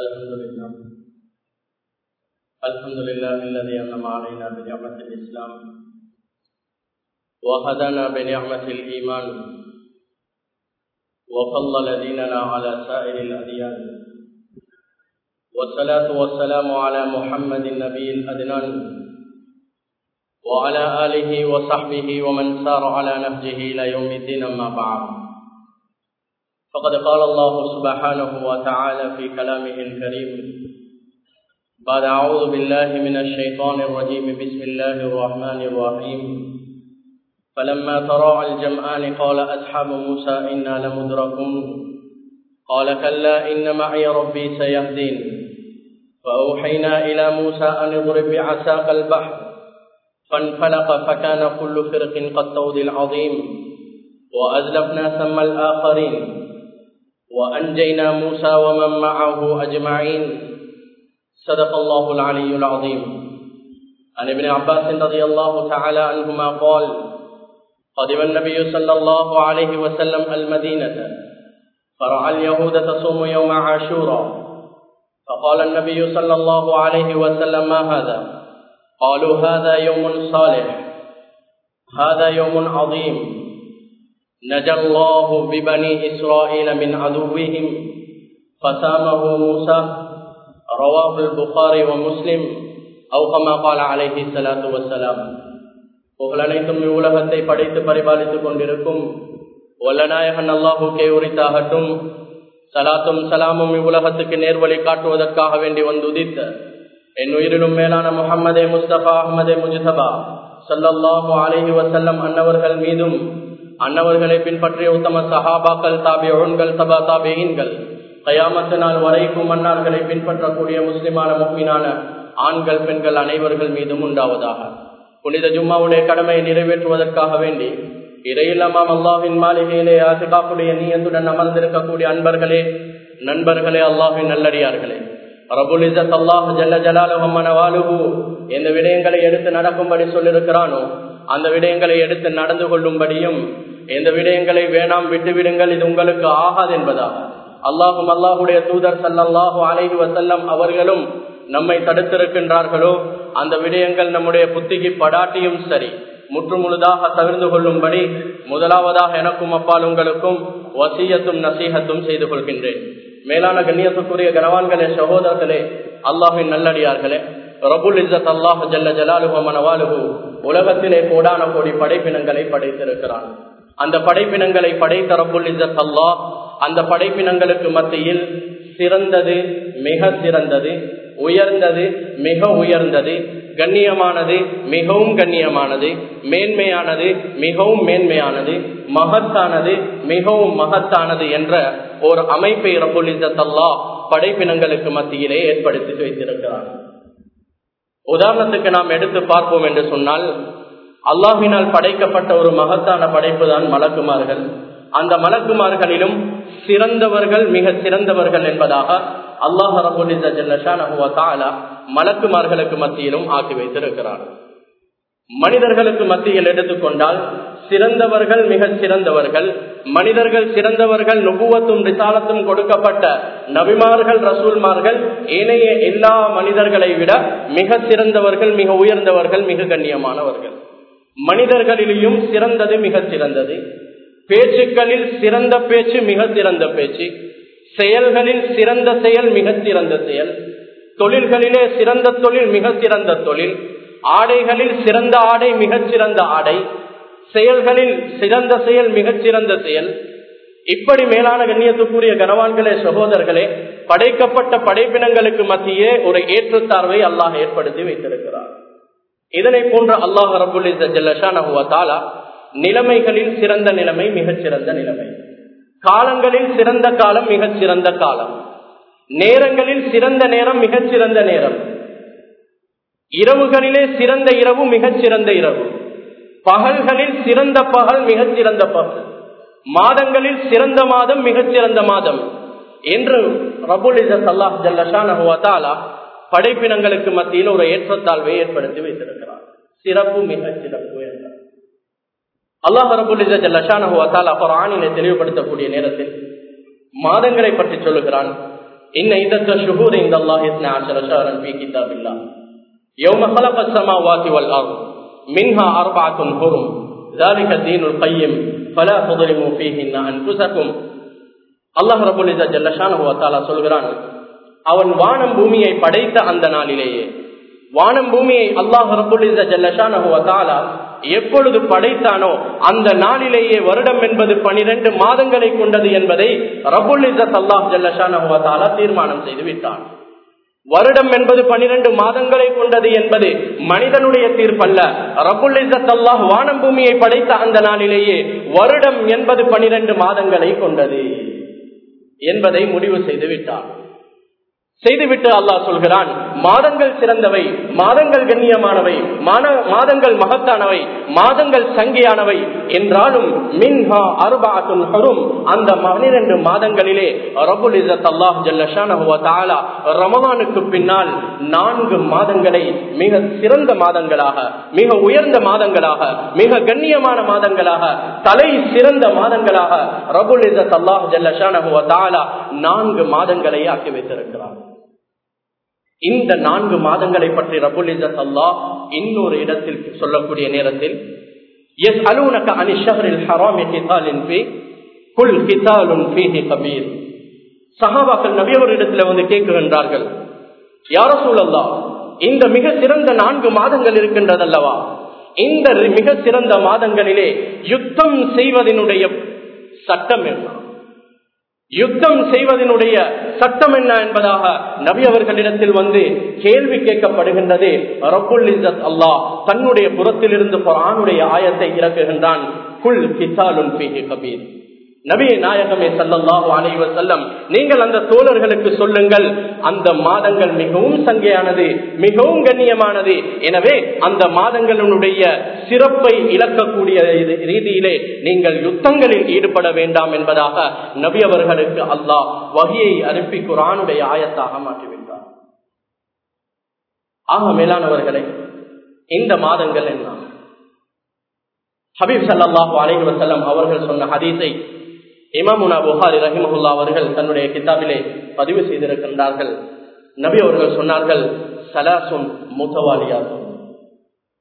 الحمد لله الحمد لله الذي أنعم علينا بنعمة الإسلام. وهدانا بنعمة الإيمان وفضل ديننا على سائر الأديان والصلاة والسلام على محمد النبي الأدنان. وعلى آله وصحبه ومن سار على نهجه إلى يوم الدين أما بعد. فقد قال الله سبحانه وتعالى في كلامه الكريم بعد أعوذ بالله من الشيطان الرجيم بسم الله الرحمن الرحيم. فلما تراءى الجمعان قال أصحاب موسى إنا لمدركون. قال كلا إن معي ربي سيهدين. فأوحينا إلى موسى أن اضرب بعساك البحر فانفلق فكان كل فرق كالطود العظيم وأزلفنا ثم الآخرين. وأنجينا موسى ومن معه أجمعين. صدق الله العلي العظيم. عن ابن عباس رضي الله تعالى عنهما قال قدم النبي صلى الله عليه وسلم المدينة فرعى اليهود تصوم يوم عاشورا. فقال النبي صلى الله عليه وسلم ما هذا؟ قالوا هذا يوم صالح هذا يوم عظيم. نجى الله ببني إسرائيل من عدوهم فسامه موسى رواه البخاري ومسلم أو كما قال عليه الصلاة والسلام புகழனைத்தும் இவ்வுலகத்தை படைத்து பரிபாலித்துக் கொண்டிருக்கும் வல்லநாயகன் அல்லாஹுக்கே உரித்தாகட்டும் சலாத்தும் சலாமும் இவ்வுலகத்துக்கு நேர்வழி காட்டுவதற்காக வேண்டி வந்து உதித்த என் உயிரிலும் மேலான முகமதே முஸ்தபா அஹமதே முஜ்தபா சல்லாஹு அலஹி வசல்லம் அன்னவர்கள் மீதும் அன்னவர்களை பின்பற்றிய உத்தம சஹாபாக்கள் தாபியோன்கள் சபா தாபியீன்கள் கயாமத்து நாள் வரைக்கும் மன்னார்களை பின்பற்றக்கூடிய முஸ்லிமான முக்மீனான ஆண்கள் பெண்கள் அனைவர்கள் மீதும் உண்டாவதாக. புனித ஜும்மாவுடைய கடமையை நிறைவேற்றுவதற்காக வேண்டி இறையில்லாமாம் அல்லாஹின் மாளிகையிலே ஆசிகாப்புடைய நீயத்துடன் அமர்ந்திருக்கக்கூடிய அன்பர்களே நண்பர்களே அல்லாஹின் நல்லடியார்களே. பிரபுலிசத் அல்லாஹ் ஜல்ல ஜலாலுஹம்மனவாலுஹு எந்த விடயங்களை எடுத்து நடக்கும்படி சொல்லியிருக்கிறானோ அந்த விடயங்களை எடுத்து நடந்து கொள்ளும்படியும் எந்த விடயங்களை வேணாம் விட்டுவிடுங்கள் இது உங்களுக்கு ஆகாது என்பதா அல்லாஹும் அல்லாஹுடைய தூதர் சல்லாஹூ அலைஹி வசல்லம் அவர்களும் நம்மை தடுத்திருக்கின்றார்களோ அந்த விடயங்கள் நம்முடைய புத்திக்கு படாட்டியும் சரி. முற்று முழுதாக தவிர்ந்து கொள்ளும்படி முதலாவதாக எனக்கும் அப்பால் உங்களுக்கும் வசியத்தும் நசீகத்தும் செய்து கொள்கின்றேன். மேலான கண்ணியத்துக்குரிய கனவான்களே சகோதரர்களே அல்லாஹின் நல்லடியார்களே ரபுல் இசத் அல்லாஹ் ஜல்ல ஜலாலுஹு மனவாலுகு உலகத்திலே கோடான கோடி படைப்பினங்களை படைத்திருக்கிறான். அந்த படைப்பினங்களை படைத்த ரபுல் இசத் அல்லாஹ் அந்த படைப்பினங்களுக்கு மத்தியில் சிறந்தது மிக சிறந்தது உயர்ந்தது மிக உயர்ந்தது கண்ணியமானது மிகவும் கண்ணியமானது மேன்மையானது மிகவும் மேன்மையானது மகத்தானது மிகவும் மகத்தானது என்ற ஒரு அமைப்பை ரபுலிசத்தல்லா படைப்பினங்களுக்கு மத்தியிலே ஏற்படுத்தி வைத்திருக்கிறார் உதாரணத்துக்கு நாம் எடுத்து பார்ப்போம் என்று சொன்னால் அல்லாஹினால் படைக்கப்பட்ட ஒரு மகத்தான படைப்பு தான் மலக்குமார்கள். அந்த மலக்குமார்களிலும் சிறந்தவர்கள் மிக சிறந்தவர்கள் என்பதாக அல்லாஹ் ரபுல்லா மலக்குமார்களுக்கு மத்தியிலும் ஆக்கி வைத்திருக்கிறார். மனிதர்களுக்கு மத்தியில் எடுத்துக்கொண்டால் சிறந்தவர்கள் மிக சிறந்தவர்கள் மனிதர்கள் சிறந்தவர்கள் நுபுவத்தும் விசாலத்தும் கொடுக்கப்பட்ட நபிமார்கள் ரசூல்மார்கள் ஏனைய எல்லா மனிதர்களை விட மிக சிறந்தவர்கள் மிக உயர்ந்தவர்கள் மிக கண்ணியமானவர்கள். மனிதர்களிலேயும் சிறந்தது மிக சிறந்தது. பேச்சுக்களில் சிறந்த பேச்சு மிக சிறந்த பேச்சு. செயல்களில் சிறந்த செயல் மிக சிறந்த செயல். தொழில்களிலே சிறந்த தொழில் மிக சிறந்த தொழில். ஆடைகளில் சிறந்த ஆடை மிகச் சிறந்த ஆடை. செயல்களில் சிறந்த செயல் மிகச் சிறந்த செயல். இப்படி மேலான கண்ணியத்துக்குரிய கனவான்களே சகோதரர்களே படைக்கப்பட்ட படைப்பினங்களுக்கு மத்தியே ஒரு ஏற்றத்தார்வை அல்லாஹ் ஏற்படுத்தி வைத்திருக்கிறார். இதனை போன்ற அல்லாஹ் ரபுல் ஜல்லஷானா நிலைமைகளில் சிறந்த நிலைமை மிகச்சிறந்த நிலைமை. காலங்களில் சிறந்த காலம் மிகச்சிறந்த காலம். நேரங்களில் சிறந்த நேரம் மிகச்சிறந்த நேரம். இரவுகளிலே சிறந்த இரவு மிகச்சிறந்த இரவு. பகல்களில் சிறந்த பகல் மிகச்சிறந்த பகல். மாதங்களில் சிறந்த மாதம் மிகச்சிறந்த மாதம். என்று ரபுல் அல்லாஹ் ஜல்லஷானா படைப்பினங்களுக்கு மத்தியில் ஒரு ஏற்றத்தாழ்வை ஏற்படுத்தி வைத்திருக்கிறார் சிறப்பு மிக சிறப்பு என்றார் அல்லாஹ் ரபுல்லான குரானினை தெளிவுபடுத்தக்கூடிய நேரத்தில் மாதங்களை பற்றி சொல்லுகிறான் إن عدة الشهور عند الله 12 شهرا في كتاب الله يوم خلق السماوات والأرض منها أربعة حرم ذلك الدين القيم فلا تظلموا فيهن أنفسكم அல்லாஹ் ரபுல் ஜல்லஷான சொல்கிறான் அவன் வானம் பூமியை படைத்த அந்த நாளிலேயே. வானம் பூமியை அல்லாஹ் ரபுல் ஜல்லஷான எப்பொழுது படைத்தானோ அந்த நாளிலேயே வருடம் என்பது பனிரெண்டு மாதங்களை கொண்டது என்பதை ரபுல் இசத் அல்லாஹ் ஜல்லஷான தீர்மானம் செய்து விட்டான். வருடம் என்பது பனிரெண்டு மாதங்களை கொண்டது என்பது மனிதனுடைய தீர்ப்பல்ல. ரபுல் இசத் அல்லாஹ் வானம் பூமியை படைத்த அந்த நாளிலேயே வருடம் என்பது பனிரெண்டு மாதங்களை கொண்டது என்பதை முடிவு செய்து விட்டான். செய்துவிட்டு அல்லாஹ் சொல்கிறான் மாதங்கள் சிறந்தவை மாதங்கள் கண்ணியமானவை மாதங்கள் மகத்தானவை மாதங்கள் சங்கியானவை என்றாலும் மின்ஹா அருபாத்துன் ஹரும். அந்த பனிரெண்டு மாதங்களிலே ரபுல் இசத் அல்லாஹ் ஜல்லஷானா ரமவானுக்கு பின்னால் நான்கு மாதங்களை மிக சிறந்த மாதங்களாக மிக உயர்ந்த மாதங்களாக மிக கண்ணியமான மாதங்களாக தலை சிறந்த மாதங்களாக ரபுல் இசத் அல்லாஹ் ஜல்லஷானா நான்கு மாதங்களை ஆக்கி வைத்திருக்கிறார். இந்த நான்கு மாதங்களை பற்றி ரபுல் இசத் அல்லா இன்னொரு இடத்தில் சொல்லக்கூடிய நேரத்தில் எஸ் அலுவலக அனிஷரில் ஹராமி கிதாலின் பே குல் கிதாலுன் கபீர் சஹாபாக்கள் நபியவரிடத்தில் வந்து கேட்கின்றார்கள் யார சூழல்லா இந்த மிக சிறந்த நான்கு மாதங்கள் இருக்கின்றதல்லவா? இந்த மிக சிறந்த மாதங்களிலே யுத்தம் செய்வதனுடைய சட்டம் என்ன? யுத்தம் செய்வதனுடைய சட்டம் என்ன என்பதாக நபி அவர்களிடத்தில் வந்து கேள்வி கேட்கப்படுகின்றது. ரபுல் இசத் அல்லாஹ் தன்னுடைய புறத்திலிருந்து குரானுடைய ஆயத்தை இறக்குகின்றான். குல் கிசாலுன் கபீர். நபிய நாயகமே சல்லல்லாஹு அலைவ செல்லம் நீங்கள் அந்த தோழர்களுக்கு சொல்லுங்கள் அந்த மாதங்கள் மிகவும் சங்கையானது மிகவும் கண்ணியமானது. எனவே அந்த மாதங்களுடைய சிறப்பை இழக்கக்கூடிய ரீதியிலே நீங்கள் யுத்தங்களில் ஈடுபட வேண்டாம் என்பதாக நபி அவர்களுக்கு அல்லாஹ் வகையை அனுப்பி குரானுடைய ஆயத்தாக மாற்றிவிட்டார். ஆக மேலானவர்களை இந்த மாதங்கள் என்ன? ஹபீப் சல்லாஹூ அலைவசல்லம் அவர்கள் சொன்ன ஹதீஸை இமாமுனா புகாரி ரஹிமஹுல்லா அவர்கள் தன்னுடைய கிதாபிலே பதிவு செய்திருக்கின்றார்கள். நபி அவர்கள் சொன்னார்கள் சலாசும் முத்தவாலியாகும்.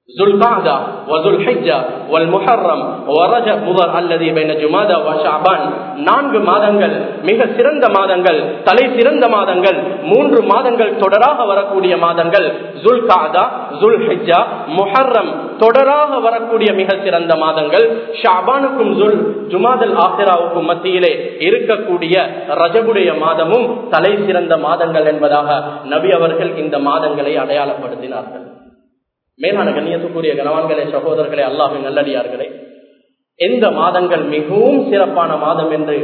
ذُلْقَعْدَةُ وَذُو الْحِجَّةُ وَالْمُحَرَّمُ وَرَجَبُ مُضَرْ الَّذِي بَيْنَ جُمَادَى وَشَعْبَانَ நான்கு மாதங்கள் மிக சிறந்த மாதங்கள் தலை சிறந்த மாதங்கள் மூன்று மாதங்கள் தொடராக வரக்கூடிய மாதங்கள் ஜுல்காதா ஜுல் ஹிஜ்ஜா முஹர்ரம் தொடராக வரக்கூடிய மிக சிறந்த மாதங்கள் ஷாபானுக்கும் ஜுல் ஜுமாதல் ஆசிராவுக்கும் மத்தியிலே இருக்கக்கூடிய ரஜபுடைய மாதமும் தலை சிறந்த மாதங்கள் என்பதாக நபி அவர்கள் இந்த மாதங்களை அடையாளப்படுத்தினார்கள் மேலான கண்ணியத்துக்குரிய கனவான்களே சகோதரர்களே அல்லாஹின் நல்லடியார்களே எந்த மாதங்கள் மிகவும் சிறப்பான மாதம் என்று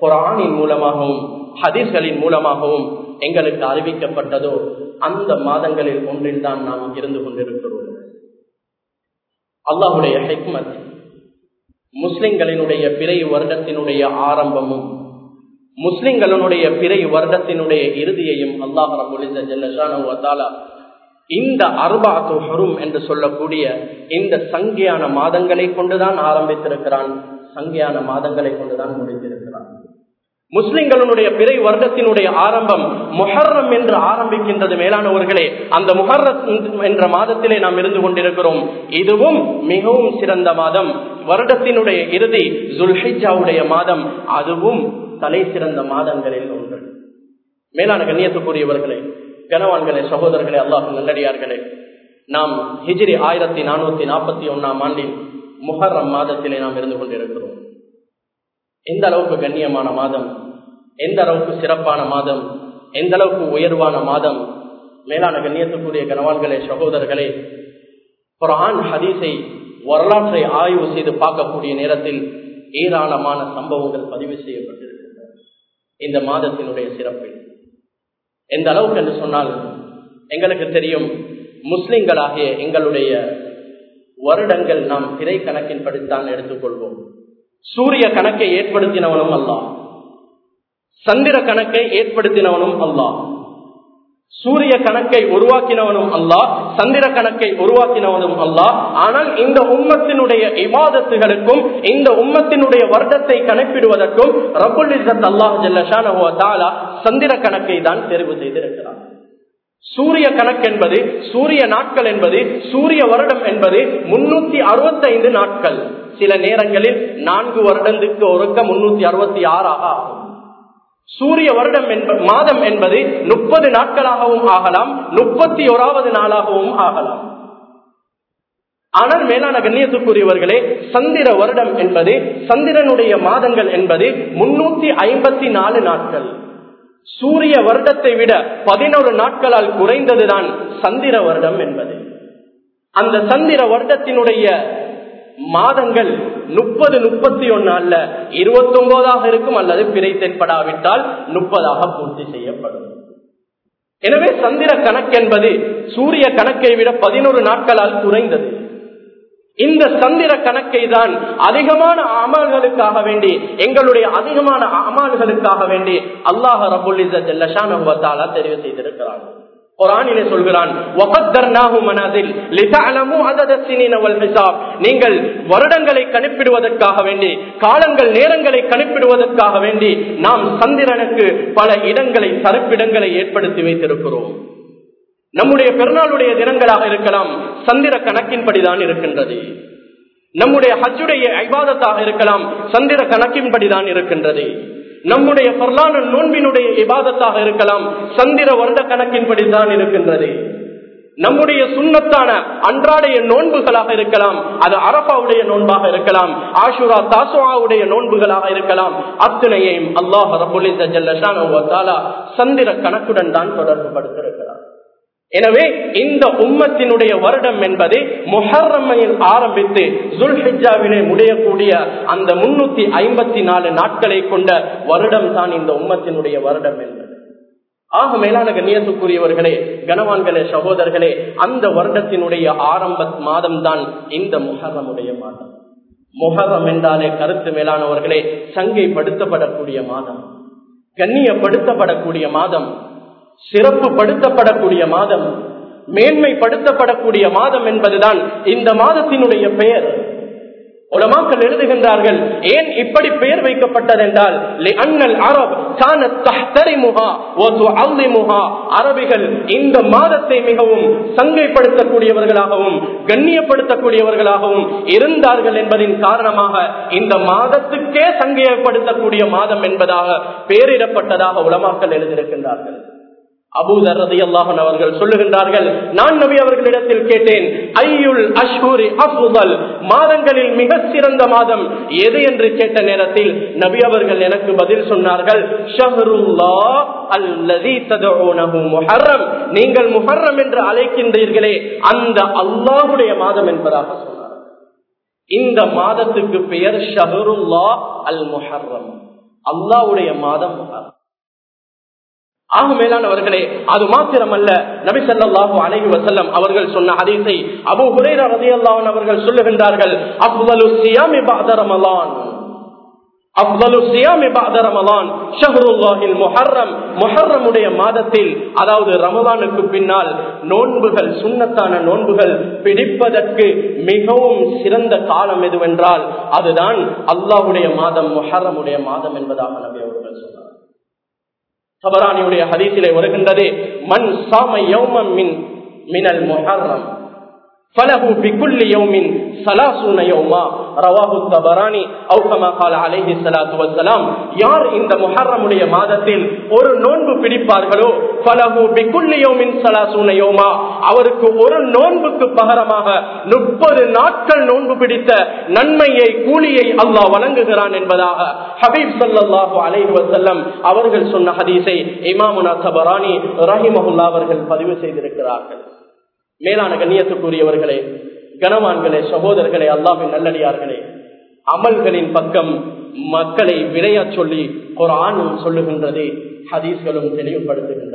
குரானின் மூலமாகவும் ஹதீஸ்களின் மூலமாகவும் எங்களுக்கு அறிவிக்கப்பட்டதோ அந்த மாதங்களில் ஒன்றில் தான் நாம் இருந்து கொண்டிருக்கிறோம். அல்லாஹுடைய ஹெக்மத் முஸ்லிம்களினுடைய பிறை வருடத்தினுடைய ஆரம்பமும் முஸ்லிம்களினுடைய பிறை வருடத்தினுடைய இறுதியையும் அல்லாஹ் ரபுலிந்த ஜல்லஷான இந்த அர்பாத்து ஹரும் என்று சொல்லக்கூடிய இந்த சங்கியான மாதங்களை கொண்டுதான் ஆரம்பித்திருக்கிறான். சங்கியான மாதங்களை கொண்டுதான் முடித்திருக்கிறான் முஸ்லிம்களுடைய பிறை வருடத்தினுடைய ஆரம்பம் முஹர்ரம் என்று ஆரம்பிக்கின்றது மேலானவர்களே. அந்த முஹர்ரம் என்ற மாதத்திலே நாம் இருந்து கொண்டிருக்கிறோம். இதுவும் மிகவும் சிறந்த மாதம். வருடத்தினுடைய இறுதி ஜுல்ஹிஜாவுடைய மாதம். அதுவும் தலை சிறந்த மாதங்களில் ஒன்று. மேலான கண்ணியத்துக்குரியவர்களே கனவான்களே சகோதரர்களே அல்லாஹ் நல்லடியார்களே நாம் ஹிஜிரி ஆயிரத்தி நானூத்தி நாற்பத்தி ஒன்னாம் ஆண்டில் முஹர்ரம் மாதத்திலே நாம் இருந்து கொண்டிருக்கிறோம். எந்த அளவுக்கு கண்ணியமான மாதம் எந்த அளவுக்கு சிறப்பான மாதம் எந்த அளவுக்கு உயர்வான மாதம் மேலான கண்ணியத்துக்குரிய கனவான்களே சகோதரர்களே குரான் ஹதீஸை வரலாற்றை ஆய்வு செய்து பார்க்கக்கூடிய நேரத்தில் ஏராளமான சம்பவங்கள் பதிவு செய்யப்பட்டிருக்கின்றன. இந்த மாதத்தினுடைய சிறப்பில். எந்த அளவுக்கு என்று சொன்னால் எங்களுக்கு தெரியும் முஸ்லிம்களாகிய எங்களுடைய வருடங்கள் நாம் திரை கணக்கின் படித்தான் எடுத்துக்கொள்வோம். சூரிய கணக்கை ஏற்படுத்தினவனும் அல்ல சந்திர கணக்கை ஏற்படுத்தினவனும் அல்லாஹ். சூரிய கணக்கை உருவாக்கினவனும் அல்லா சந்திர கணக்கை உருவாக்கினவனும் அல்லா ஆனால் இந்த உம்மத்தினுடைய இவாதத்துகளுக்கும் இந்த உம்மத்தினுடைய வருடத்தை கணக்கிடுவதற்கும் ரபுல் இசத் அல்லாஹ் சந்திர கணக்கை தான் தேர்வு செய்திருக்கிறார். சூரிய கணக்கு என்பது சூரிய நாட்கள் என்பது சூரிய வருடம் என்பது முன்னூத்தி அறுபத்தைந்து நாட்கள். சில நேரங்களில் நான்கு வருடத்துக்கு ஒருக்க முன்னூத்தி அறுபத்தி ஆறாக ஆகும். சூரிய வருடம் என்பது மாதம் என்பது முப்பது நாட்களாகவும் ஆகலாம் முப்பத்தி ஓராவது நாளாகவும் ஆகலாம். ஆனால் மேலான கண்ணியத்துக்குரியவர்களே சந்திர வருடம் என்பது சந்திரனுடைய மாதங்கள் என்பது முன்னூத்தி ஐம்பத்தி நாலு நாட்கள். சூரிய வருடத்தை விட பதினோரு நாட்களால் குறைந்ததுதான் சந்திர வருடம் என்பது. அந்த சந்திர வருடத்தினுடைய மாதங்கள் முப்பது முப்பத்தி ஒன்னு அல்ல இருபத்தி ஒன்பதாக இருக்கும் அல்லது பிறை தென்படாவிட்டால் முப்பதாக பூர்த்தி செய்யப்படும். எனவே சந்திர கணக்கு என்பது சூரிய கணக்கை விட பதினோரு நாட்களால் குறைந்தது. இந்த சந்திர கணக்கை தான் அதிகமான அமல்களுக்காக வேண்டி எங்களுடைய அதிகமான அமல்களுக்காக வேண்டி அல்லாஹ் ரபுல் ஜல்லஷான தெரிவு செய்திருக்கிறார்கள் குரானிலே சொல்கிறான் நீங்கள் வருடங்களை கணிப்பிடுவதற்காக வேண்டி காலங்கள் நேரங்களை கணிப்பிடுவதற்காக வேண்டி நாம் சந்திரனுக்கு பல இடங்களை தரப்பிடங்களை ஏற்படுத்தி வைத்திருக்கிறோம். நம்முடைய பெருநாளுடைய தினங்களாக இருக்கலாம் சந்திர கணக்கின்படிதான் இருக்கின்றது. நம்முடைய ஹஜ்ஜுடைய ஐவாதத்தாக இருக்கலாம் சந்திர கணக்கின்படிதான் இருக்கின்றது. நம்முடைய பொருளான நோன்பினுடைய விவாதத்தாக இருக்கலாம். சந்திர வருட கணக்கின்படி தான் இருக்கின்றது. நம்முடைய சுண்ணத்தான அன்றாடைய நோன்புகளாக இருக்கலாம். அது அரபாவுடைய நோன்பாக இருக்கலாம். ஆஷுரா தாசுவாவுடைய நோன்புகளாக இருக்கலாம். அத்தனையையும் அல்லாஹ் ரபுல்லா சந்திர கணக்குடன் தான் தொடர்பு படுத்திருக்கிறார் எனவே இந்த உம்மத்தினுடைய வருடம் என்பது முஹர்ரமையில் ஆரம்பித்து ஜுல்ஹிஜாவிலே முடியக்கூடிய அந்த முன்னூத்தி ஐம்பத்தி நாலு நாட்களை கொண்ட வருடம் தான் இந்த உம்மத்தினுடைய வருடம் என்பது. ஆக மேலான கண்ணியத்துக்குரியவர்களே கனவான்களே சகோதரர்களே அந்த வருடத்தினுடைய ஆரம்ப மாதம் தான் இந்த முஹர்ரமுடைய மாதம். முஹர்ரம் என்றாலே கருத்து மேலானவர்களே சங்கைப்படுத்தப்படக்கூடிய மாதம். கண்ணியப்படுத்தப்படக்கூடிய மாதம். சிறப்பு படுத்தப்படக்கூடிய மாதம் மேன்மைப்படுத்தப்படக்கூடிய மாதம் என்பதுதான் இந்த மாதத்தினுடைய பெயர். உலமாக்கள் எழுதுகின்றார்கள் ஏன் இப்படி பெயர் வைக்கப்பட்டது என்றால் அரபிகள் இந்த மாதத்தை மிகவும் சங்கைப்படுத்தக்கூடியவர்களாகவும் கண்ணியப்படுத்தக்கூடியவர்களாகவும் இருந்தார்கள் என்பதின் காரணமாக இந்த மாதத்துக்கே சங்கையப்படுத்தக்கூடிய மாதம் என்பதாக பெயரிடப்பட்டதாக உலமாக்கள் எழுதியிருக்கின்றார்கள். அபூதர் ரதி அல்லாஹன் அவர்கள் சொல்லுகின்றார்கள் நான் நபி அவர்களிடத்தில் கேட்டேன் ஐயுல் அஷ்ஹூரி அஃபுதல் மாதங்களில் மிக சிறந்த மாதம் எது? என்று கேட்ட நேரத்தில் நபி அவர்கள் எனக்கு பதில் சொன்னார்கள் ஷஹருல்லா அல்லதி ததூனஹு முஹர்ரம். நீங்கள் முஹர்ரம் என்று அழைக்கின்றீர்களே அந்த அல்லாஹுடைய மாதம் என்பதாக சொன்னார் இந்த மாதத்துக்கு பெயர் ஷஹருல்லா அல் முஹர்ரம். அல்லாஹ்வுடைய மாதம் முஹர்ரம். ஆகும் மேலானவர்களே அது மாத்திரமல்ல நபிசல்லாஹு அலஹி வசல்லம் அவர்கள் சொன்ன ஹதீஸை அபு ஹுரேரா ரதி அவர்கள் சொல்லுகின்றார்கள் அப்வலு சியாமி பாதரமலான் மாதத்தில் அதாவது ரமதானுக்கு பின்னால் நோன்புகள் சுண்ணத்தான நோன்புகள் பிடிப்பதற்கு மிகவும் சிறந்த காலம் எதுவென்றால் அதுதான் அல்லாஹுடைய மாதம் மொஹர்ரமுடைய மாதம் என்பதாக நபி அவர்கள் சொன்னார். சபரானியுடைய ஹதீசிலே வருகின்றது மண் சாம யௌமம் மின் மினல் முஹர்ரம். فله بكل يوم ثلاثون يوما رواه الطبراني او كما قال عليه الصلاه والسلام யார் இந்த முஹர்ரமுடைய மாதத்தில் ஒரு நோன்பு பிடிப்பார்களோ فله بكل يوم ثلاثون يوما அவருக்கு ஒரு நோன்புக்கு பகரமாக 30 நாட்கள் நோன்பு பிடித்த நன்மையை கூலியை அல்லாஹ் வழங்குகிறான் என்பதாக ஹபீப் ஸல்லல்லாஹு அலைஹி வஸல்லம் அவர்கள் சொன்ன ஹதீஸை இமாமுனா தபரானி ரஹிமஹுல்லா அவர்கள் பதிவு செய்திருக்கிறார்கள் மேலான கண்ணியத்துக்குரியவர்களே கனவான்களே சகோதரர்களே அல்லாவின் நல்லடியார்களே அமல்களின் பக்கம் மக்களை விளைய சொல்லி ஒரு ஆணும் சொல்லுகின்றது ஹதீஸ்களும் தெளிவுபடுத்துகின்றன.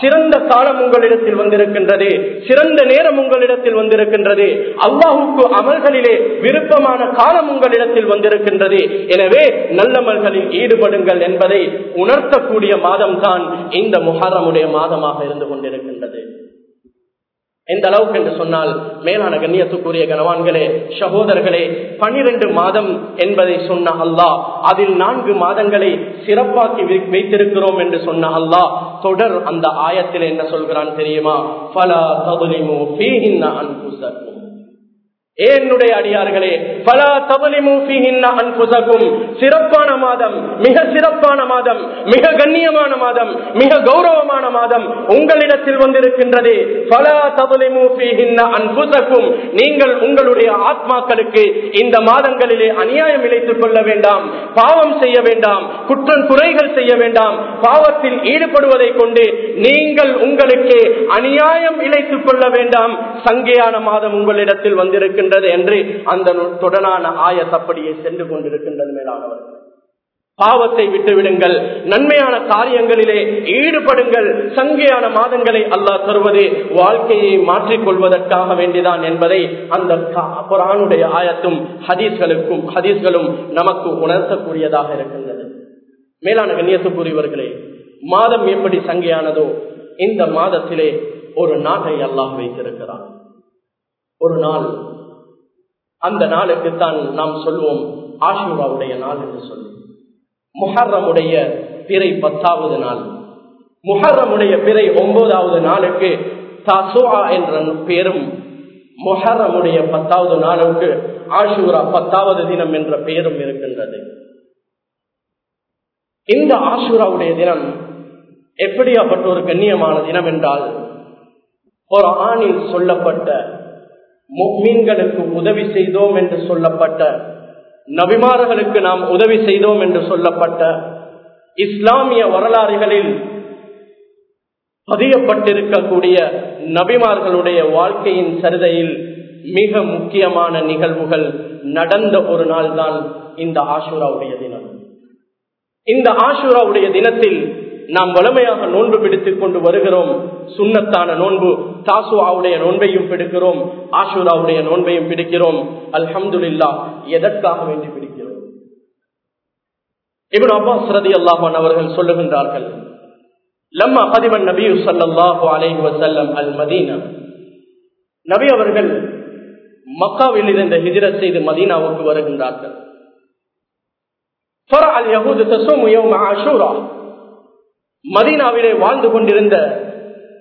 சிறந்த காலம் உங்களிடத்தில் வந்திருக்கின்றது. சிறந்த நேரம் உங்களிடத்தில் வந்திருக்கின்றது. அல்லாஹுக்கு அமல்களிலே விருப்பமான காலம் உங்களிடத்தில் வந்திருக்கின்றது. எனவே நல்லமல்களில் ஈடுபடுங்கள் என்பதை உணர்த்தக்கூடிய மாதம் தான் இந்த முகாரமுடைய மாதமாக இருந்து கொண்டிருக்கின்றது. எந்த அளவுக்கு என்று சொன்னால் மேலான கண்ணியத்துக்குரிய கனவான்களே சகோதரர்களே பனிரெண்டு மாதம் என்பதை சொன்ன அல்லாஹ் அதில் நான்கு மாதங்களை சிறப்பாக்கி வைத்திருக்கிறோம் என்று சொன்ன அல்லாஹ் தொடர் அந்த ஆயத்தில் என்ன சொல்கிறான் தெரியுமா? பல தகுலிமோ அன்புசக்கும் என்னுடைய அடியார்களே பல அன்புசகும் சிறப்பான மாதம் மிக சிறப்பான மாதம் மிக கண்ணியமான மாதம் மிக கௌரவமான மாதம் உங்களிடத்தில் வந்திருக்கின்றது. பல அன்புசக்கும் நீங்கள் உங்களுடைய ஆத்மாக்களுக்கு இந்த மாதங்களிலே அநியாயம் இழைத்துக் கொள்ள வேண்டாம் பாவம் செய்ய வேண்டாம் குற்றம் குறைகள் செய்ய வேண்டாம் பாவத்தில் ஈடுபடுவதை கொண்டு நீங்கள் உங்களுக்கு அநியாயம் இழைத்துக் கொள்ள வேண்டாம். சங்கையான மாதம் உங்களிடத்தில் வந்திருக்கின்ற இருக்கின்றது என்று அந்த தொடரான ஆயத்தப்படியே சென்று கொண்டிருக்கின்றது மேலானவர். பாவத்தை விட்டுவிடுங்கள். நன்மையான காரியங்களிலே ஈடுபடுங்கள். சங்கையான மாதங்களை அல்லாஹ் தருவது வாழ்க்கையை மாற்றிக் கொள்வதற்காக வேண்டிதான் என்பதை அந்த குரானுடைய ஆயத்தும் ஹதீஸ்களுக்கும் ஹதீஸ்களும் நமக்கு உணர்த்தக்கூடியதாக இருக்கின்றது. மேலான கண்ணியத்துக்குரியவர்களே மாதம் எப்படி சங்கையானதோ இந்த மாதத்திலே ஒரு நாட்டை அல்லாஹ் வைத்திருக்கிறான். ஒரு நாள் அந்த நாளுக்குத்தான் நாம் சொல்வோம் ஆஷூராவுடைய நாள் என்று சொல்லி. முஹர்ரமுடைய பிறை பத்தாவது நாள். முஹர்ரமுடைய பிறை ஒன்பதாவது நாளுக்கு தாசுவா என்ற பெயரும் முஹர்ரமுடைய பத்தாவது நாளுக்கு ஆஷூரா பத்தாவது தினம் என்ற பெயரும் இருக்கின்றது. இந்த ஆஷூராவுடைய தினம் எப்படியாப்பட்ட ஒரு கண்ணியமான தினம் என்றால் ஒரு ஆணில் சொல்லப்பட்ட மீன்களுக்கு உதவி செய்தோம் என்று சொல்லப்பட்ட நபிமார்களுக்கு நாம் உதவி செய்தோம் என்று சொல்லப்பட்ட இஸ்லாமிய வரலாறுகளில் பதியப்பட்டிருக்கக்கூடிய நபிமார்களுடைய வாழ்க்கையின் சரிதையில் மிக முக்கியமான நிகழ்வுகள் நடந்த ஒரு நாள் தான் இந்த ஆஷூராவுடைய தினம். இந்த ஆஷூராவுடைய தினத்தில் நாம் வளமையாக நோன்பு பிடித்துக் கொண்டு வருகிறோம். சுண்ணத்தான நோன்பு. தாசுவாவுடைய நோன்பையும் பிடிக்கிறோம். ஆஷூராவுடைய நோன்பையும் பிடிக்கிறோம். அல்ஹம்துல்லா எதற்காக வேண்டி பிடிக்கிறோம்? இவன் அப்பா சரதி அல்லாஹான் அவர்கள் சொல்லுகின்றார்கள் லம்மா பதிமன் நபி சல்லாஹு அலை வசல்லம் அல் மதீனா நபி அவர்கள் மக்காவில் இருந்த ஹிஜரத் செய்து மதீனாவுக்கு வருகின்றார்கள். மதீனாவிலே வாழ்ந்து கொண்டிருந்த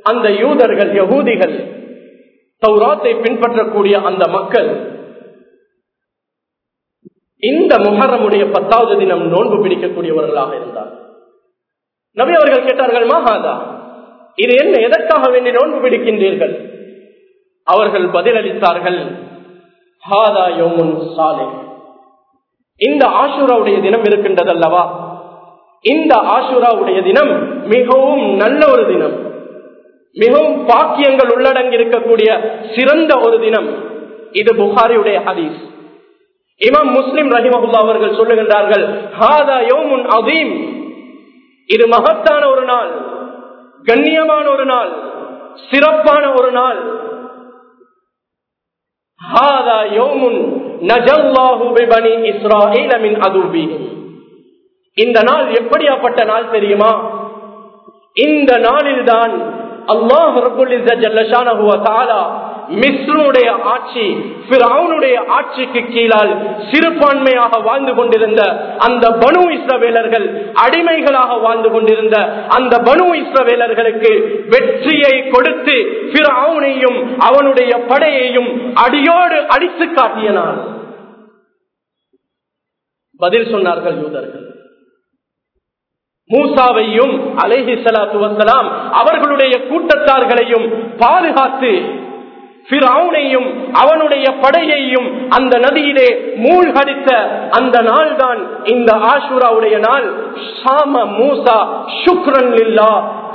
அந்த யூதர்கள் யகூதிகள் தௌராத்தை பின்பற்றக்கூடிய அந்த மக்கள் இந்த முஹரமுடைய பத்தாவது தினம் நோன்பு பிடிக்கக்கூடியவர்களாக இருந்தார். நபி அவர்கள் கேட்டார்கள் மகாதா இது என்ன எதற்காக வேண்டி நோன்பு பிடிக்கின்றீர்கள்? அவர்கள் பதிலளித்தார்கள் ஹாதா இந்த ஆஷூராவுடைய தினம் இருக்கின்றது அல்லவா இந்த ஆஷுராவுடைய தினம் மிகவும் நல்ல ஒரு தினம். மிகவும் பாக்கியங்கள் உள்ளடங்கி இருக்கக்கூடிய சிறந்த ஒரு தினம். இது புகாரியுடைய ஹதீஸ். இமாம் முஸ்லிம் ரஹிமகுல்லா அவர்கள் சொல்லுகின்றார்கள் ஹாதா அதீம் இது மகத்தான ஒரு நாள் கண்ணியமான ஒரு நாள் சிறப்பான ஒரு நாள். ஹாதா யோமுன் நஜல்லாஹு பிபனி இஸ்ராஈல மின் அதுபீஹிம் இந்த நாள் எப்படியாப்பட்ட நாள் தெரியுமா? இந்த நாளில்தான் அல்லாஹ் மிஸ்ருடைய ஆட்சி பிறவுனுடைய ஆட்சிக்கு கீழால் சிறுபான்மையாக வாழ்ந்து கொண்டிருந்த அந்த பனு இஸ்ரவேலர்கள் அடிமைகளாக வாழ்ந்து கொண்டிருந்த அந்த பனு இஸ்ரவேலர்களுக்கு வெற்றியை கொடுத்து பிறவுனையும் அவனுடைய படையையும் அடியோடு அடித்து காட்டியனார் பதில் சொன்னார்கள் யூதர்கள். மூசாவையும் அலேஹி சலாத்து வசலாம் அவர்களுடைய கூட்டத்தார்களையும் பாதுகாத்து பிறவுனையும் அவனுடைய படையையும் அந்த நதியிலே மூழ்கடித்த அந்த நாள் தான் இந்த ஆஷுராவுடைய நாள். சாம மூசா சுக்ரன் இல்லா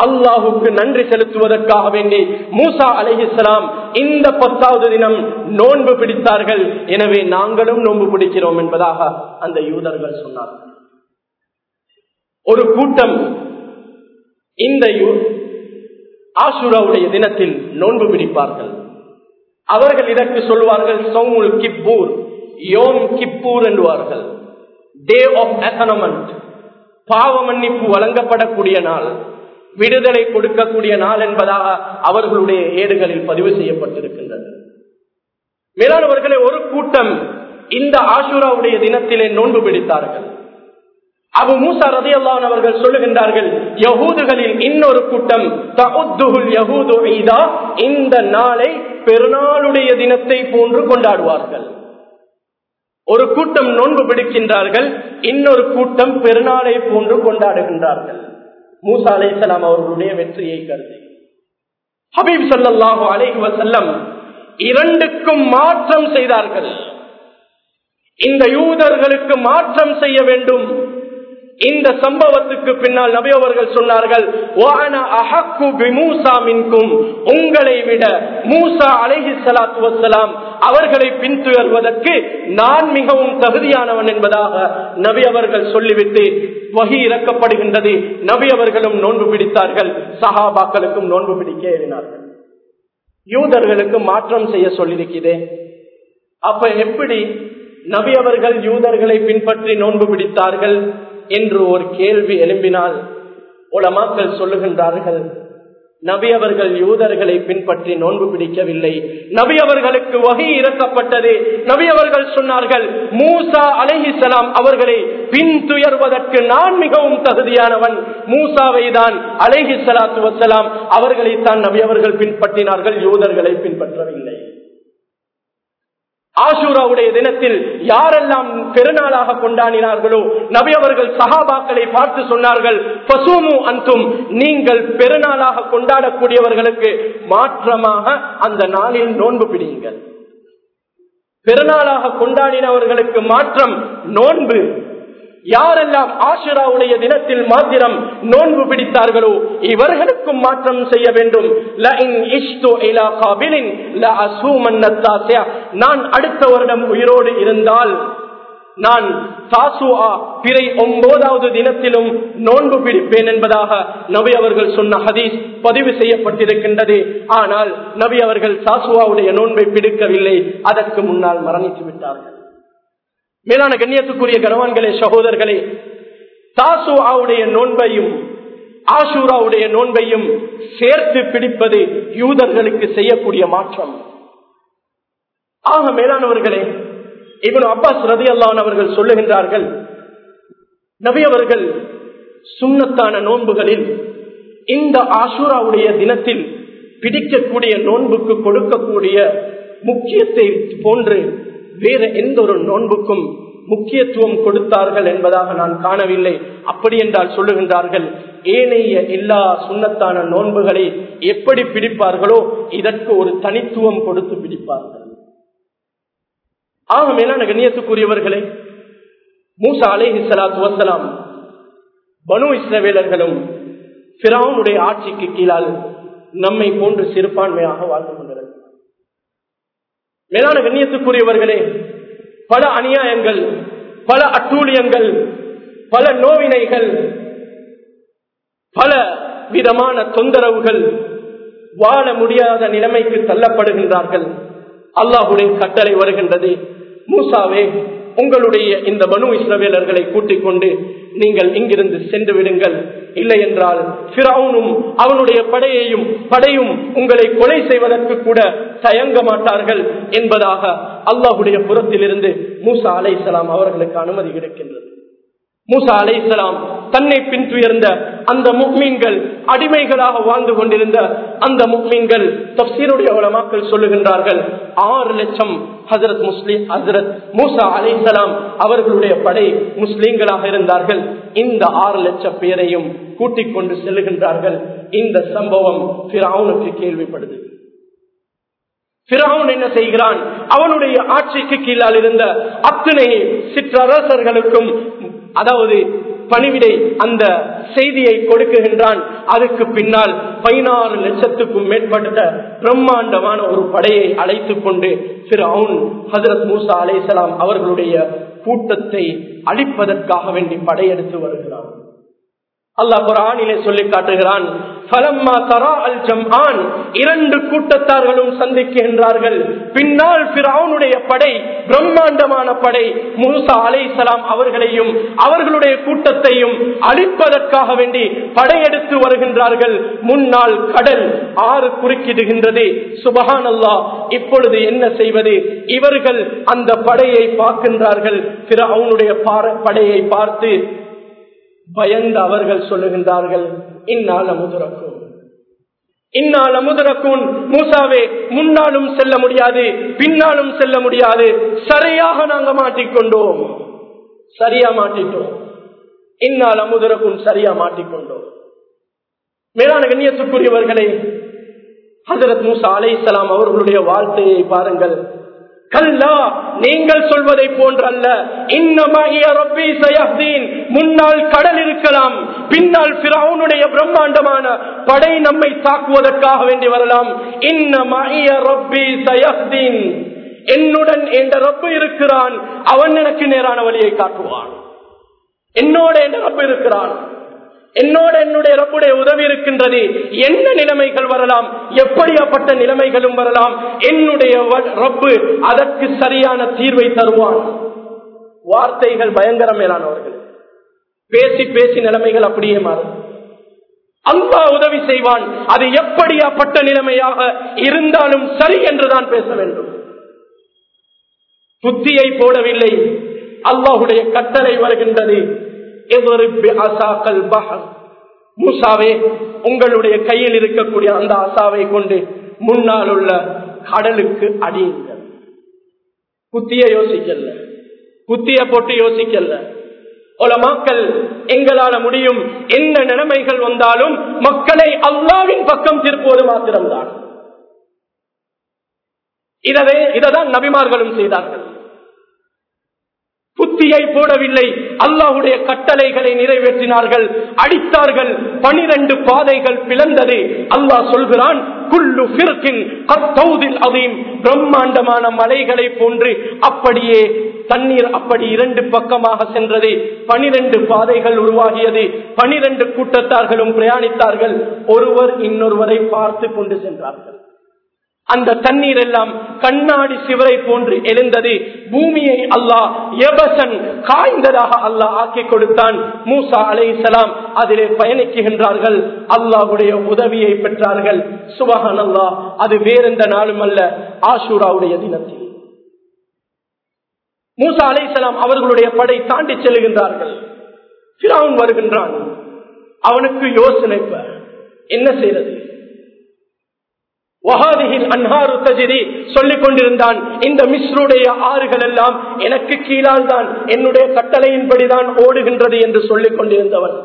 அல்லாஹுக்கு நன்றி செலுத்துவதற்காக வேண்டி மூசா அலிஹிஸ்லாம் இந்த பத்தாவது தினம் நோன்பு பிடித்தார்கள். எனவே நாங்களும் நோன்பு பிடிக்கிறோம் என்பதாக அந்த யூதர்கள் சொன்னார்கள். ஒரு கூட்டம் இந்த ஆசுராவுடைய தினத்தில் நோன்பு பிடிப்பார்கள். அவர்கள் இதற்கு சொல்வார்கள் சோமுல் கிப்பூர் யோம் கிப்பூர் என்பார்கள் டே ஆஃப் அசனமெண்ட் பாவ மன்னிப்பு வழங்கப்படக்கூடிய நாள் விடுதலை கொடுக்கக்கூடிய நாள் என்பதாக அவர்களுடைய ஏடுகளில் பதிவு செய்யப்பட்டிருக்கின்றது. மேலானவர்களை ஒரு கூட்டம் இந்த ஆசூராவுடைய தினத்திலே நோன்பு பிடித்தார்கள். அபு மூசா ரதி அல்லான் அவர்கள் சொல்லுகின்றார்கள் யகூதுகளில் இன்னொரு கூட்டம் யகூது இந்த நாளை பெருநாளுடைய தினத்தை போன்று கொண்டாடுவார்கள். ஒரு கூட்டம் நோன்பு பிடிக்கின்றார்கள் இன்னொரு கூட்டம் பெருநாளை போன்று கொண்டாடுகின்றார்கள். மூசா அலை அவர்களுடைய வெற்றியை கருதி. ஹபீப் சல்லாஹு அலைஹி வசல்லம் இரண்டுக்கும் மாற்றம் செய்தார்கள். இந்த யூதர்களுக்கு மாற்றம் செய்ய வேண்டும் இந்த சம்பவத்துக்கு பின்னால் நபி அவர்கள் சொன்னார்கள் உங்களை விட மூசா அலஹி சலாத்து வசலாம் அவர்களை பின்துயர்வதற்கு நான் மிகவும் தகுதியானவன் என்பதாக நபி அவர்கள் சொல்லிவிட்டு வகி இறக்கப்படுகின்றது. நபி அவர்களும் நோன்பு பிடித்தார்கள். சஹாபாக்களுக்கும் நோன்பு பிடிக்க ஏறினார்கள். யூதர்களுக்கு மாற்றம் செய்ய சொல்லியிருக்கிறேன். அப்ப எப்படி நபி அவர்கள் யூதர்களை பின்பற்றி நோன்பு பிடித்தார்கள்? என்று ஒரு கேள்வி எழும்பினால் உலமாக்கள் சொல்லுகின்றார்கள் நபி அவர்கள் யூதர்களை பின்பற்றி நோன்பு பிடிக்கவில்லை. நபி அவர்களுக்கு வகை இறக்கப்பட்டது. நபி அவர்கள் சொன்னார்கள் மூசா அலஹிசலாம் அவர்களை பின்துயர்வதற்கு நான் மிகவும் தகுதியானவன். மூசாவை தான் அலஹி சலாத்து வசலாம் அவர்களை தான் நபி அவர்கள் பின்பற்றினார்கள் யூதர்களை பின்பற்றவில்லை. ஆசூராவுடைய தினத்தில் யாரெல்லாம் பெருநாளாக கொண்டாடினார்களோ நபி அவர்கள் சகாபாக்களை பார்த்து சொன்னார்கள் பசுமு அன்றும் நீங்கள் பெருநாளாக கொண்டாடக்கூடியவர்களுக்கு மாற்றமாக அந்த நாளில் நோன்பு பிடியுங்கள். பெருநாளாக கொண்டாடினவர்களுக்கு மாற்றம் நோன்பு. யாரெல்லாம் ஆஷுராவுடைய தினத்தில் மாத்திரம் நோன்பு பிடித்தார்களோ இவர்களுக்கும் மாற்றம் செய்ய வேண்டும். நான் அடுத்த வருடம் உயிரோடு இருந்தால் நான் சாசுவா பிறை ஒன்பதாவது தினத்திலும் நோன்பு பிடிப்பேன் என்பதாக நபி அவர்கள் சொன்ன ஹதீஸ் பதிவு செய்யப்பட்டிருக்கின்றது. ஆனால் நபி அவர்கள் சாசுவாவுடைய நோன்பை பிடிக்கவில்லை. அதற்கு முன்னால் மரணித்து விட்டார்கள். மேலான கண்ணியத்துக்குரிய கனவான்களே சகோதரர்களே தாசுவாவுடைய நோன்பையும் ஆசூராவுடைய நோன்பையும் சேர்த்து பிடிப்பது யூதர்களுக்கு செய்யக்கூடிய மாற்றம். ஆக மேலானவர்களே இவன் அப்பாஸ் ரதி அல்லான் அவர்கள் சொல்லுகின்றார்கள் நபியவர்கள் சுண்ணத்தான நோன்புகளில் இந்த ஆசூராவுடைய தினத்தில் பிடிக்கக்கூடிய நோன்புக்கு கொடுக்கக்கூடிய முக்கியத்தை போன்று வேற எந்த ஒரு நோன்புக்கும் முக்கியத்துவம் கொடுத்தார்கள் என்பதாக நான் காணவில்லை. அப்படி என்றால் சொல்லுகின்றார்கள் ஏனைய எல்லா சுண்ணத்தான நோன்புகளை எப்படி பிடிப்பார்களோ இதற்கு ஒரு தனித்துவம் கொடுத்து பிடிப்பார்கள். ஆக மேலான கண்ணியத்துக்குரியவர்களே மூசா அலேஹி சலாத்து வசலாம் பனு இஸ்ரவேலர்களும் பிராவுனுடைய ஆட்சிக்கு கீழால் நம்மை போன்று சிறுபான்மையாக வாழ்ந்து கொண்டிருக்கிறார் மேலான கண்ணியத்துக்குரியவர்களே பல அநியாயங்கள் பல அட்டூழியங்கள் பல நோவினைகள் பல விதமான தொந்தரவுகள் வாழ முடியாத நிலைமைக்கு தள்ளப்படுகின்றார்கள். அல்லாஹுடைய கட்டளை வருகின்றது. மூசாவே உங்களுடைய இந்த மனு இஸ்ரவேலர்களை கூட்டிக் கொண்டு நீங்கள் இங்கிருந்து சென்று விடுங்கள். இல்லை என்றால் பிறவுனும் அவனுடைய படையையும் படையும் உங்களை கொலை செய்வதற்கு கூட தயங்க மாட்டார்கள் என்பதாக அல்லாஹுடைய புறத்திலிருந்து மூசா அலை அவர்களுக்கு அனுமதி கிடைக்கின்றது. மூசா அலை தன்னை பின்துயர்ந்த அந்த முக்மீன்கள் அடிமைகளாக வாழ்ந்து கொண்டிருந்த அந்த முக்மீன்கள் தப்சீருடைய உலமாக்கள் சொல்லுகின்றார்கள் ஆறு லட்சம் ஹசரத் முஸ்லீம் ஹசரத் மூசா அலிசலாம் அவர்களுடைய படை முஸ்லீம்களாக இருந்தார்கள். இந்த ஆறு லட்சம் பேரையும் கூட்டிக் கொண்டு செல்லுகின்றார்கள். இந்த சம்பவம் பிராவுனுக்கு கேள்விப்படுது. பிராவுன் என்ன செய்கிறான்? அவனுடைய ஆட்சிக்கு கீழால் இருந்த அத்தனை சிற்றரசர்களுக்கும் அதாவது பணிவிடை அந்த செய்தியை கொடுக்குகின்றான். அதுக்கு பின்னால் பதினாறு லட்சத்துக்கும் மேற்பட்ட பிரம்மாண்டமான ஒரு படையை அழைத்து கொண்டு திரு அவுன் ஹசரத் மூசா அலேசலாம் அவர்களுடைய கூட்டத்தை அழிப்பதற்காக வேண்டி படையெடுத்து வருகிறான். அல்லாஹ் குரானிலே சொல்லி காட்டுகிறான் ஃபலம்மா தரா அல் ஜம்ஆன். இரண்டு கூட்டத்தார்களும் சந்திக்கின்றார்கள். பின்னால் பிராவுனுடைய படை பிரம்மாண்டமான படை முசா அலை சலாம் அவர்களையும் அவர்களுடைய கூட்டத்தையும் அழிப்பதற்காக வேண்டி படையெடுத்து வருகின்றார்கள். முன்னால் கடல் ஆறு குறுக்கிடுகின்றது. சுபஹான் அல்லாஹ் இப்பொழுது என்ன செய்வது? இவர்கள் அந்த படையை பார்க்கின்றார்கள். பிற அவனுடைய படையை பார்த்து பயந்து அவர்கள் சொல்லுகின்றார்கள் இந்நாள் அமுதுரக்கும் இந்நாள் அமுதுரக்கும் மூசாவே முன்னாலும் செல்ல முடியாது பின்னாலும் செல்ல முடியாது. சரியாக நாங்க மாட்டிக்கொண்டோம். சரியா மாட்டிட்டோம். இந்நாள் அமுதுரக்கும் சரியா மாட்டிக்கொண்டோம். மேலான கண்ணியத்துக்குரியவர்களே ஹசரத் மூசா அலை அவர்களுடைய வாழ்க்கையை பாருங்கள். கல்லா நீங்கள் சொல்வதை போன்றல்ல. முன்னால் கடல் இருக்கலாம் பின்னால் பிராவுனுடைய பிரம்மாண்டமான படை நம்மை தாக்குவதற்காக வேண்டி வரலாம். என்னுடன் என்ற ரப்பு இருக்கிறான் அவன் எனக்கு நேரான வழியை காட்டுவான். என்னோட என்ற ரப்பு இருக்கிறான். என்னோட என்னுடைய ரப்புடைய உதவி இருக்கின்றது. என்ன நிலைமைகள் வரலாம்? எப்படியாப்பட்ட நிலைமைகளும் வரலாம்? என்னுடைய ரப்பு அதற்கு சரியான தீர்வை தருவான். வார்த்தைகள் பயங்கர மேலானவர்கள். பேசி பேசி நிலைமைகள் அப்படியே மாறும். அல்லா உதவி செய்வான். அது எப்படியாப்பட்ட நிலைமையாக இருந்தாலும் சரி என்றுதான் பேச வேண்டும். புத்தியை போடவில்லை. அல்லாஹுடைய கட்டளை வருகின்றது. மூசாவே உங்களுடைய கையில் இருக்கக்கூடிய அந்த அசாவை கொண்டு முன்னால் உள்ள கடலுக்கு அடியுங்கள். புத்திய யோசிக்கல புத்திய போட்டு யோசிக்கல மக்கள் எங்களால முடியும் என்ன நிலைமைகள் வந்தாலும் மக்களை அல்லாவின் பக்கம் திருப்புவது மாத்திரம்தான். இதவே இததான் நபிமார்களும் செய்தார்கள். புத்தியை போடவில்லை. அல்லாஹுடைய கட்டளைகளை நிறைவேற்றினார்கள். அடித்தார்கள். பனிரெண்டு பாதைகள் பிளந்தது. அல்லாஹ் சொல்கிறான் குல்லு அதீம் பிரம்மாண்டமான மலைகளை போன்று அப்படியே தண்ணீர் அப்படி இரண்டு பக்கமாக சென்றது. பனிரெண்டு பாதைகள் உருவாகியது. பனிரெண்டு கூட்டத்தார்களும் பிரயாணித்தார்கள். ஒருவர் இன்னொருவரை பார்த்து கொண்டு சென்றார்கள். அந்த தண்ணீர் எல்லாம் கண்ணாடி சிவரை போன்று எழுந்தது. பூமியை அல்லாஹ் எபசன் காய்ந்ததாக அல்லாஹ் ஆக்கி கொடுத்தான். மூசா அலை சலாம் அதிலே பயணிக்குகின்றார்கள் அல்லாஹுடைய உதவியை பெற்றார்கள். சுபஹன் அல்லாஹ் அது வேறெந்த நாளும் அல்ல ஆசூராவுடைய தினத்தில். மூசா அலை சலாம் அவர்களுடைய படை தாண்டி செல்கின்றார்கள். வருகின்றான். அவனுக்கு யோசனை என்ன செய்யறது சொல்லிக் கொண்டிருந்தான். இந்த மிஸ்ருடைய ஆறுகள் எல்லாம் எனக்கு கீழால் தான் என்னுடைய கட்டளையின்படிதான் ஓடுகின்றது என்று சொல்லிக் கொண்டிருந்தவன்.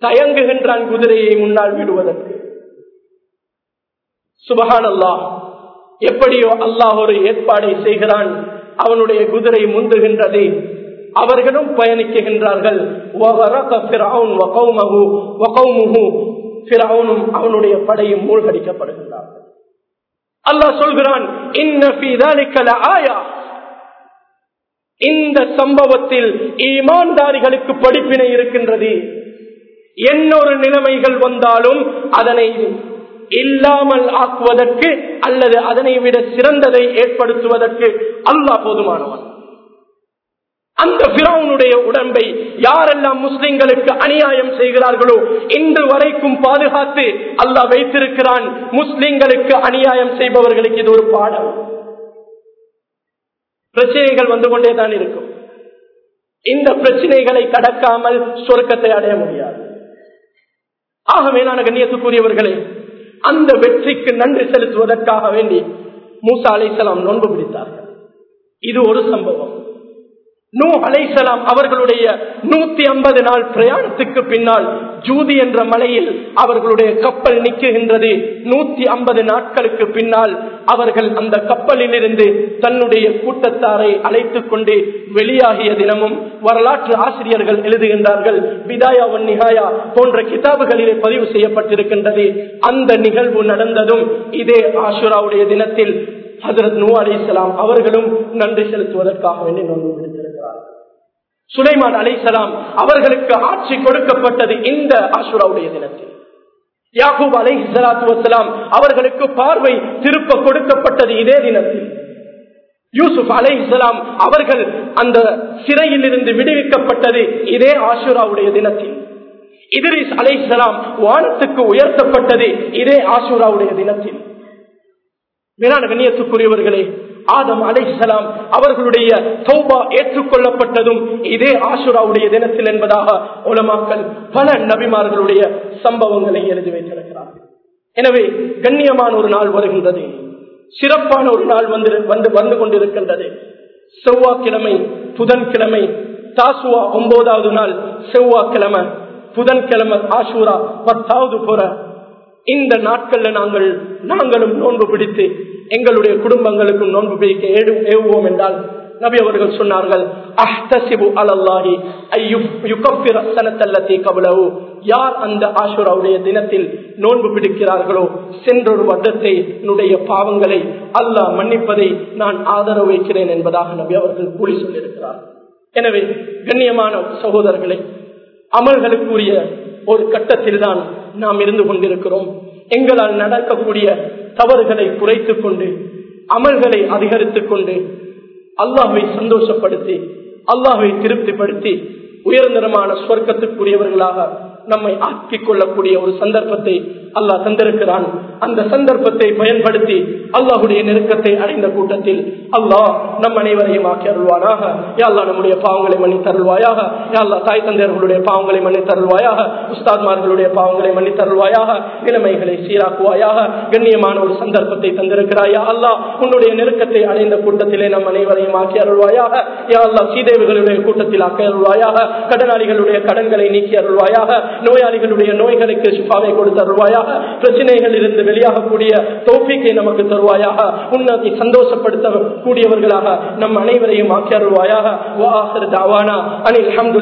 தயங்குகின்றான் குதிரையை முன்னால் விடுவதற்கு. சுபகான் அல்லாஹ் எப்படியோ அல்லாஹ் ஒரு ஏற்பாடை செய்கிறான். அவனுடைய குதிரை முந்துகின்றது. அவர்களும் பயணிக்குகின்றார்கள் அவனுடைய படையும் மூழ்கடிக்கப்படுகின்றார்கள். அல்லாஹ் சொல்கிறான் இந்த சம்பவத்தில் ஈமான்தாரிகளுக்கு படிப்பினை இருக்கின்றது. என்னொரு நிலைமைகள் வந்தாலும் அதனை இல்லாமல் ஆக்குவதற்கு அல்லது அதனை விட சிறந்ததை ஏற்படுத்துவதற்கு அல்லாஹ் போதுமானவன். அந்த பிரவுனுடைய உடம்பை யாரெல்லாம் முஸ்லிம்களுக்கு அநியாயம் செய்கிறார்களோ இன்று வரைக்கும் பாதுகாத்து அல்லாஹ் வைத்திருக்கிறான். முஸ்லிம்களுக்கு அநியாயம் செய்பவர்களுக்கு இது ஒரு பாடம். பிரச்சனைகள் வந்து கொண்டே தான் இருக்கும். இந்த பிரச்சனைகளை கடக்காமல் சொர்க்கத்தை அடைய முடியாது. ஆகவே நான் கண்ணியத்துக்குரியவர்களே அந்த வெற்றிக்கு நன்றி செலுத்துவதற்காக வேண்டி மூசா அலைசலாம் நோன்பு பிடித்தார்கள். இது ஒரு சம்பவம். நூ அலைசலாம் அவர்களுடைய நூத்தி ஐம்பது நாள் பிரயாணத்துக்கு பின்னால் ஜூதி என்ற மலையில் அவர்களுடைய கப்பல் நிற்குகின்றது நூத்தி ஐம்பது நாட்களுக்கு பின்னால் அவர்கள் அந்த கப்பலில் இருந்து தன்னுடைய கூட்டத்தாரை அழைத்துக் கொண்டு வெளியாகிய தினமும் வரலாற்று ஆசிரியர்கள் எழுதுகின்றார்கள் விதாயா நிகாயா போன்ற கிதாபுகளிலே பதிவு செய்யப்பட்டிருக்கின்றது. அந்த நிகழ்வு நடந்ததும் இதே ஆசுராவுடைய தினத்தில் ஹசரத் நூ அலி அவர்களும் நன்றி செலுத்துவதற்காக வேண்டி நோன்பு சுலைமான் அலைசலாம் அவர்களுக்கு ஆட்சி கொடுக்கப்பட்டது இந்த ஆசுராவுடைய தினத்தில். யாகூப் அலை சலாத்து வசலாம் அவர்களுக்கு பார்வை திருப்ப கொடுக்கப்பட்டது இதே தினத்தில். யூசுப் அலை இஸ்லாம் அவர்கள் அந்த சிறையில் இருந்து விடுவிக்கப்பட்டது இதே ஆசுராவுடைய தினத்தில். இதிரிஸ் அலை இஸ்லாம் வானத்துக்கு உயர்த்தப்பட்டது இதே ஆசுராவுடைய தினத்தில். மேலான கண்ணியத்துக்குரியவர்களே ஆதம் அலைசலாம் அவர்களுடைய சௌபா ஏற்றுக்கொள்ளப்பட்டதும் இதே ஆசுராவுடைய தினத்தில் என்பதாக உலமாக்கள் பல நபிமார்களுடைய சம்பவங்களை எழுதி வைத்திருக்கிறார்கள். எனவே கண்ணியமான ஒரு நாள் வருகின்றது. சிறப்பான ஒரு நாள் வந்து வந்து வந்து கொண்டிருக்கின்றது. செவ்வாய்க்கிழமை புதன்கிழமை தாசுவா ஒன்பதாவது நாள் செவ்வாய்க்கிழமை புதன்கிழமை ஆசூரா பத்தாவது புற இந்த நாட்கள்ல நாங்கள் நாங்களும் நோன்பு பிடித்து எங்களுடைய குடும்பங்களுக்கும் நோன்பு பிடிக்க ஏவுவோம் என்றால் நபி அவர்கள் சொன்னார்கள் அஹ்தசிபு அலல்லாஹி யுகஃபிர சனத்தல்லத்தை கபலவு யார் அந்த ஆசுராவுடைய தினத்தில் நோன்பு பிடிக்கிறார்களோ சென்றொரு வருடத்தை என்னுடைய பாவங்களை அல்லாஹ் மன்னிப்பதை நான் ஆதரவு வைக்கிறேன் என்பதாக நபி அவர்கள் கூறி சொல்லியிருக்கிறார். எனவே கண்ணியமான சகோதரர்களை அமல்களுக்குரிய ஒரு கட்டத்தில் தான் நாம் இருந்து கொண்டிருக்கிறோம். எங்களால் நடக்கக்கூடிய தவறுகளை குறைத்துக் கொண்டு அமல்களை அதிகரித்துக் கொண்டு அல்லாஹை சந்தோஷப்படுத்தி அல்லாஹை திருப்திப்படுத்தி உயர்ந்தரமான சொர்க்கத்துக்குரியவர்களாக நம்மை ஆக்கிக் கொள்ளக்கூடிய ஒரு சந்தர்ப்பத்தை அல்லாஹ் தந்திருக்கிறான். அந்த சந்தர்ப்பத்தை பயன்படுத்தி அல்லாஹுடைய நெருக்கத்தை அடைந்த கூட்டத்தில் அல்லாஹ் நம் அனைவரையும் ஆக்கி அருள்வானாக. யாழ்லா நம்முடைய பாவங்களை மன்னித்தருள்வாயாக யாழ்லா தாய் தந்தையர்களுடைய பாவங்களை மன்னித்தருள்வாயாக உஸ்தாத்மார்களுடைய பாவங்களை மன்னித்தருள்வாயாக நிலைமைகளை சீராக்குவாயாக. கண்ணியமான ஒரு சந்தர்ப்பத்தை தந்திருக்கிறாயா. அல்லாஹ் உன்னுடைய நெருக்கத்தை அடைந்த கூட்டத்திலே நம் அனைவரையும் ஆக்கி அருள்வாயாக. யாழ்லா சீதேவிகளுடைய கூட்டத்தில் ஆக்கி அருள்வாயாக. கடனாளிகளுடைய கடன்களை நீக்கி அருள்வாயாக. நோயாளிகளுடைய நோய்களுக்கு சுபாவை கொடுத்த அருள்வாயாக பிரச்சனைகள் இருந்து வெளியாகக்கூடிய தோப்பிக்கை நமக்கு தருவாயாக உன்னதி சந்தோஷப்படுத்த கூடியவர்களாக நம் அனைவரையும் ஆக்கியருவாயாக அருள்வாயாக அனில்